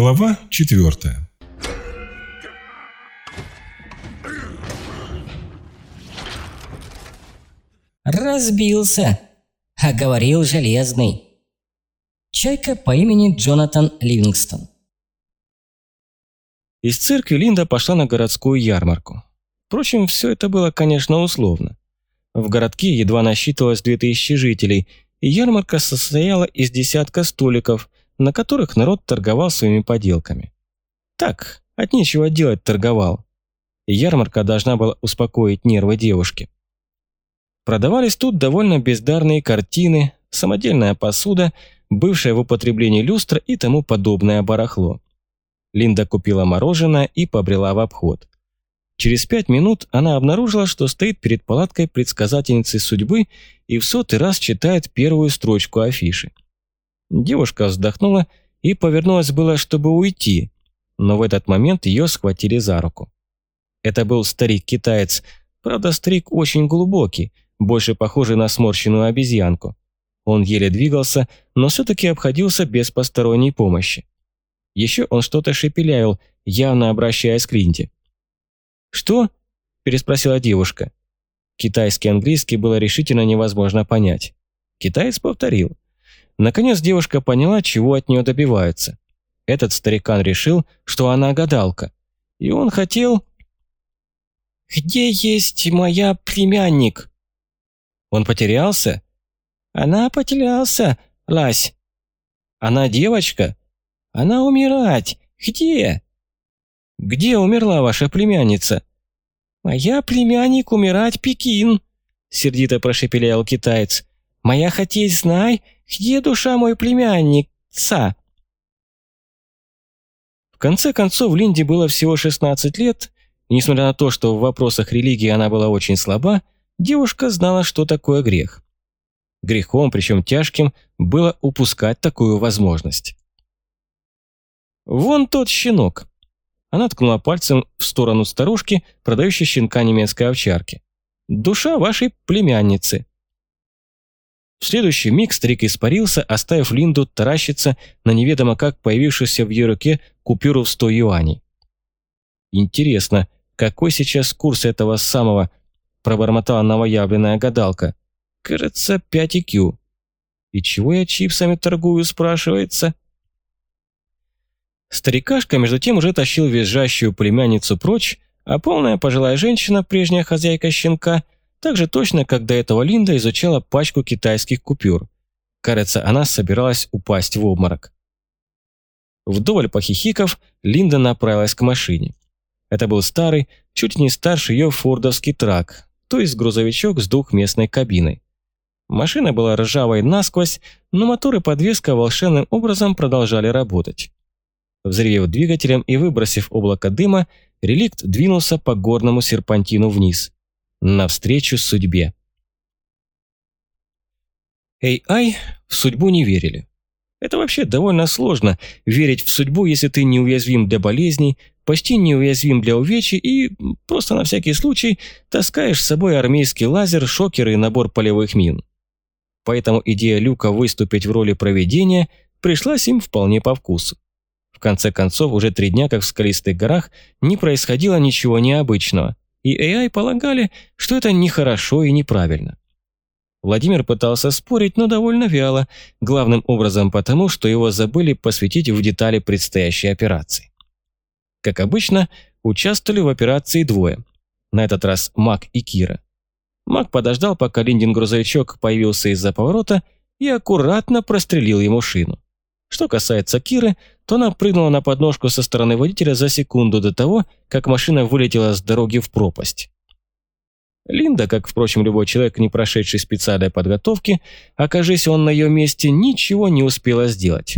Глава четвертая. Разбился, а говорил железный. Чайка по имени Джонатан Ливингстон. Из церкви Линда пошла на городскую ярмарку. Впрочем, все это было, конечно, условно. В городке едва насчитывалось 2000 жителей, и ярмарка состояла из десятка столиков, на которых народ торговал своими поделками. Так, от нечего делать торговал. Ярмарка должна была успокоить нервы девушки. Продавались тут довольно бездарные картины, самодельная посуда, бывшая в употреблении люстра и тому подобное барахло. Линда купила мороженое и побрела в обход. Через пять минут она обнаружила, что стоит перед палаткой предсказательницы судьбы и в сотый раз читает первую строчку афиши. Девушка вздохнула и повернулась было, чтобы уйти, но в этот момент ее схватили за руку. Это был старик-китаец, правда старик очень глубокий, больше похожий на сморщенную обезьянку. Он еле двигался, но все-таки обходился без посторонней помощи. Еще он что-то шепелявил, явно обращаясь к Линде. «Что?» – переспросила девушка. Китайский английский было решительно невозможно понять. Китаец повторил. Наконец девушка поняла, чего от нее добиваются. Этот старикан решил, что она гадалка. И он хотел... «Где есть моя племянник?» «Он потерялся?» «Она потерялся, Лась». «Она девочка?» Она умирать. Где?» «Где умерла ваша племянница?» «Моя племянник умирать Пекин», — сердито прошепелял китаец. «Моя хотеть знай, где душа мой племянница?» В конце концов, Линде было всего 16 лет, и несмотря на то, что в вопросах религии она была очень слаба, девушка знала, что такое грех. Грехом, причем тяжким, было упускать такую возможность. «Вон тот щенок!» Она ткнула пальцем в сторону старушки, продающей щенка немецкой овчарки. «Душа вашей племянницы!» В следующий миг старик испарился, оставив Линду таращиться на неведомо как появившуюся в ее руке купюру в 100 юаней. «Интересно, какой сейчас курс этого самого?» – пробормотала новоявленная гадалка. «Кажется, 5 IQ». «И чего я чипсами торгую?» – спрашивается. Старикашка, между тем, уже тащил визжащую племянницу прочь, а полная пожилая женщина, прежняя хозяйка щенка, так же точно, как до этого Линда изучала пачку китайских купюр. Кажется, она собиралась упасть в обморок. Вдоволь похихиков, Линда направилась к машине. Это был старый, чуть не старше ее фордовский трак, то есть грузовичок с двухместной кабиной. Машина была ржавой насквозь, но мотор и подвеска волшебным образом продолжали работать. Взревев двигателем и выбросив облако дыма, реликт двинулся по горному серпантину вниз. Навстречу судьбе. AI в судьбу не верили. Это вообще довольно сложно верить в судьбу, если ты неуязвим для болезней, почти неуязвим для увечий и просто на всякий случай таскаешь с собой армейский лазер, шокер и набор полевых мин. Поэтому идея Люка выступить в роли проведения пришлась им вполне по вкусу. В конце концов, уже три дня, как в скалистых горах, не происходило ничего необычного, и AI полагали, что это нехорошо и неправильно. Владимир пытался спорить, но довольно вяло, главным образом потому, что его забыли посвятить в детали предстоящей операции. Как обычно, участвовали в операции двое. На этот раз Мак и Кира. Мак подождал, пока Линдин грузовичок появился из-за поворота и аккуратно прострелил ему шину. Что касается Киры, то она прыгнула на подножку со стороны водителя за секунду до того, как машина вылетела с дороги в пропасть. Линда, как, впрочем, любой человек, не прошедший специальной подготовки, окажись он на ее месте, ничего не успела сделать.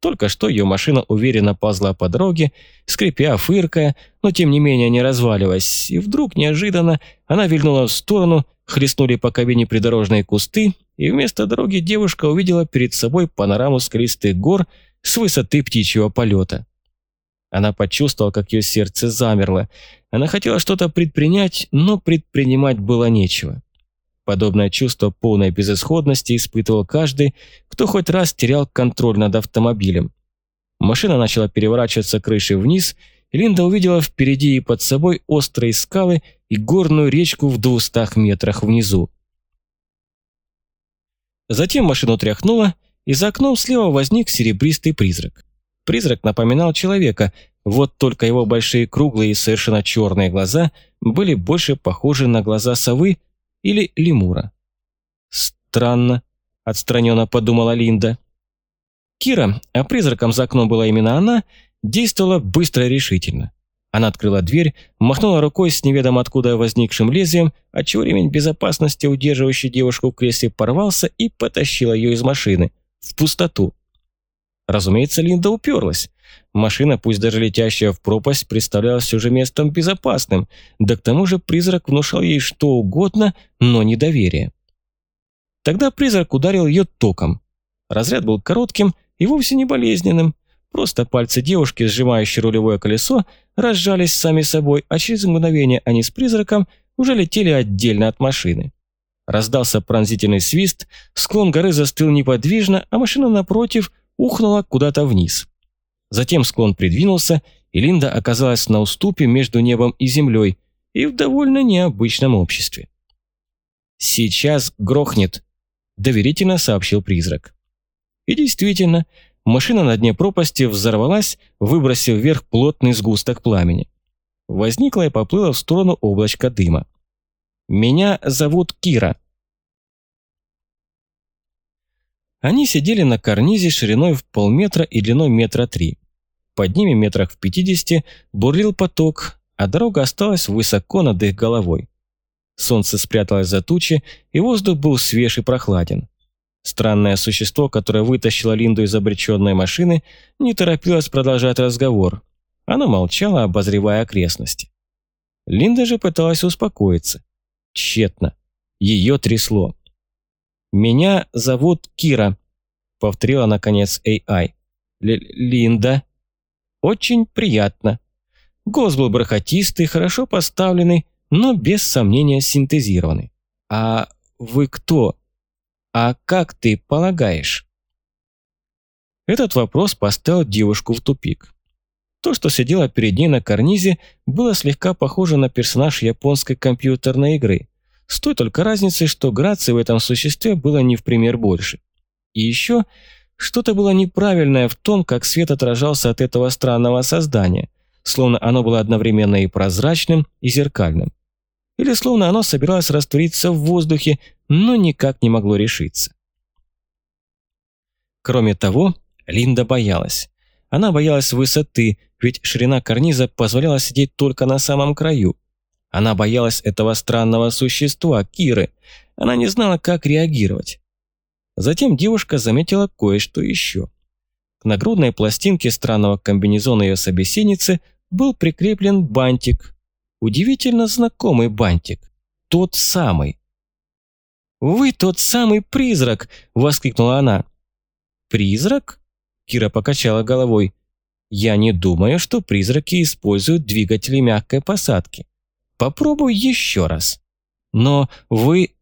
Только что ее машина уверенно ползла по дороге, скрипя, фыркая, но тем не менее не разваливаясь, и вдруг неожиданно она вильнула в сторону, хлестнули по кабине придорожные кусты, и вместо дороги девушка увидела перед собой панораму скалистых гор с высоты птичьего полета. Она почувствовала, как ее сердце замерло. Она хотела что-то предпринять, но предпринимать было нечего. Подобное чувство полной безысходности испытывал каждый, кто хоть раз терял контроль над автомобилем. Машина начала переворачиваться крышей вниз, и Линда увидела впереди и под собой острые скалы и горную речку в двухстах метрах внизу. Затем машину тряхнуло, и за окном слева возник серебристый призрак. Призрак напоминал человека, вот только его большие круглые и совершенно черные глаза были больше похожи на глаза совы или лемура. «Странно», – отстраненно подумала Линда. Кира, а призраком за окном была именно она, действовала быстро и решительно. Она открыла дверь, махнула рукой с неведомо откуда возникшим лезвием, отчего ремень безопасности, удерживающий девушку в кресле, порвался и потащила ее из машины, в пустоту. Разумеется, Линда уперлась. Машина, пусть даже летящая в пропасть, представлялась уже местом безопасным, да к тому же призрак внушал ей что угодно, но не доверие. Тогда призрак ударил ее током. Разряд был коротким, и вовсе не болезненным. Просто пальцы девушки, сжимающие рулевое колесо, разжались сами собой, а через мгновение они с призраком уже летели отдельно от машины. Раздался пронзительный свист, склон горы застыл неподвижно, а машина напротив ухнула куда-то вниз. Затем склон придвинулся, и Линда оказалась на уступе между небом и землей и в довольно необычном обществе. «Сейчас грохнет», – доверительно сообщил призрак. И действительно, машина на дне пропасти взорвалась, выбросив вверх плотный сгусток пламени. Возникла и поплыла в сторону облачка дыма. «Меня зовут Кира». Они сидели на карнизе шириной в полметра и длиной метра три. Под ними метрах в пятидесяти бурлил поток, а дорога осталась высоко над их головой. Солнце спряталось за тучи, и воздух был свеж и прохладен. Странное существо, которое вытащило Линду из обреченной машины, не торопилось продолжать разговор. Оно молчало, обозревая окрестности. Линда же пыталась успокоиться. Тщетно. Ее трясло. «Меня зовут Кира», — повторила наконец AI. Л «Линда». «Очень приятно». Голос был бархатистый, хорошо поставленный, но без сомнения синтезированный. «А вы кто?» «А как ты полагаешь?» Этот вопрос поставил девушку в тупик. То, что сидело перед ней на карнизе, было слегка похоже на персонаж японской компьютерной игры. С той только разницей, что грации в этом существе было не в пример больше. И еще что-то было неправильное в том, как свет отражался от этого странного создания, словно оно было одновременно и прозрачным, и зеркальным или словно оно собиралось раствориться в воздухе, но никак не могло решиться. Кроме того, Линда боялась. Она боялась высоты, ведь ширина карниза позволяла сидеть только на самом краю. Она боялась этого странного существа, Киры. Она не знала, как реагировать. Затем девушка заметила кое-что еще. К нагрудной пластинке странного комбинезона ее собеседницы был прикреплен бантик, Удивительно знакомый бантик. Тот самый. «Вы тот самый призрак!» – воскликнула она. «Призрак?» – Кира покачала головой. «Я не думаю, что призраки используют двигатели мягкой посадки. Попробуй еще раз. Но вы...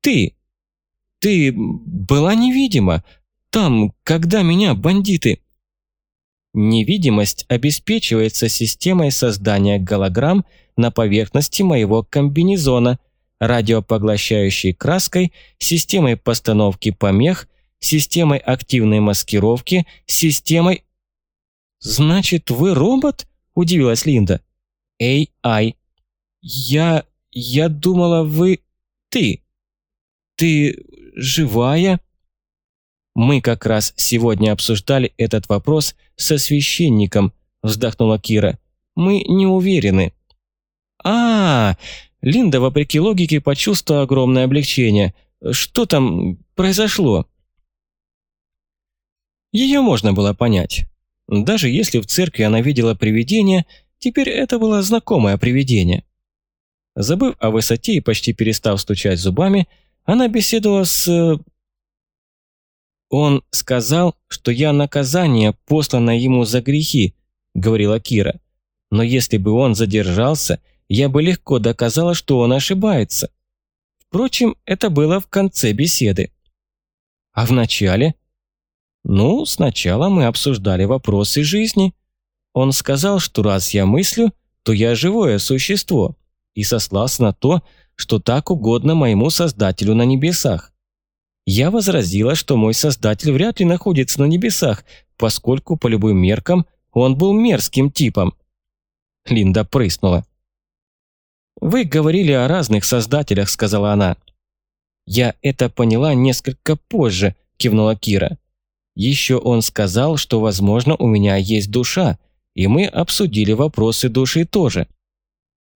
Ты... Ты была невидима. Там, когда меня бандиты...» Невидимость обеспечивается системой создания голограмм на поверхности моего комбинезона, радиопоглощающей краской, системой постановки помех, системой активной маскировки, системой... «Значит, вы робот?» – удивилась Линда. «AI. Я... я думала, вы... ты. Ты живая?» «Мы как раз сегодня обсуждали этот вопрос со священником», – вздохнула Кира. «Мы не уверены» а, Линда, вопреки логике, почувствовала огромное облегчение. Что там произошло? Ее можно было понять. Даже если в церкви она видела привидение, теперь это было знакомое привидение. Забыв о высоте и почти перестав стучать зубами, она беседовала с... «Он сказал, что я наказание, посланное ему за грехи», — говорила Кира. «Но если бы он задержался, я бы легко доказала, что он ошибается. Впрочем, это было в конце беседы. А в начале? Ну, сначала мы обсуждали вопросы жизни. Он сказал, что раз я мыслю, то я живое существо, и сослался на то, что так угодно моему Создателю на небесах. Я возразила, что мой Создатель вряд ли находится на небесах, поскольку по любым меркам он был мерзким типом. Линда прыснула. «Вы говорили о разных Создателях», — сказала она. «Я это поняла несколько позже», — кивнула Кира. «Еще он сказал, что, возможно, у меня есть душа, и мы обсудили вопросы души тоже.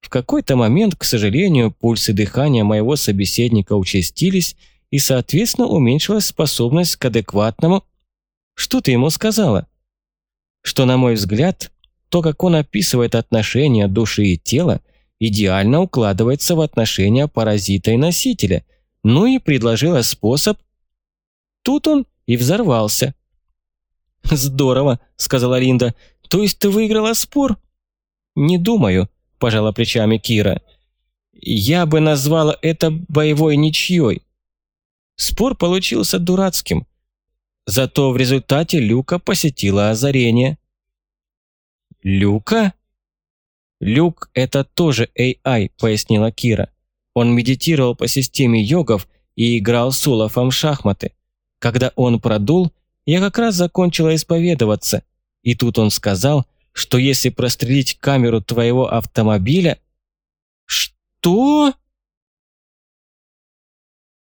В какой-то момент, к сожалению, пульсы дыхания моего собеседника участились, и, соответственно, уменьшилась способность к адекватному... Что ты ему сказала? Что, на мой взгляд, то, как он описывает отношения души и тела, идеально укладывается в отношения паразита и носителя, ну и предложила способ... Тут он и взорвался. «Здорово», — сказала Линда. «То есть ты выиграла спор?» «Не думаю», – пожала плечами Кира. «Я бы назвала это боевой ничьей. Спор получился дурацким. Зато в результате Люка посетила озарение». «Люка?» «Люк – это тоже AI», – пояснила Кира. Он медитировал по системе йогов и играл с Улафом шахматы. Когда он продул, я как раз закончила исповедоваться, и тут он сказал – что если прострелить камеру твоего автомобиля... Что?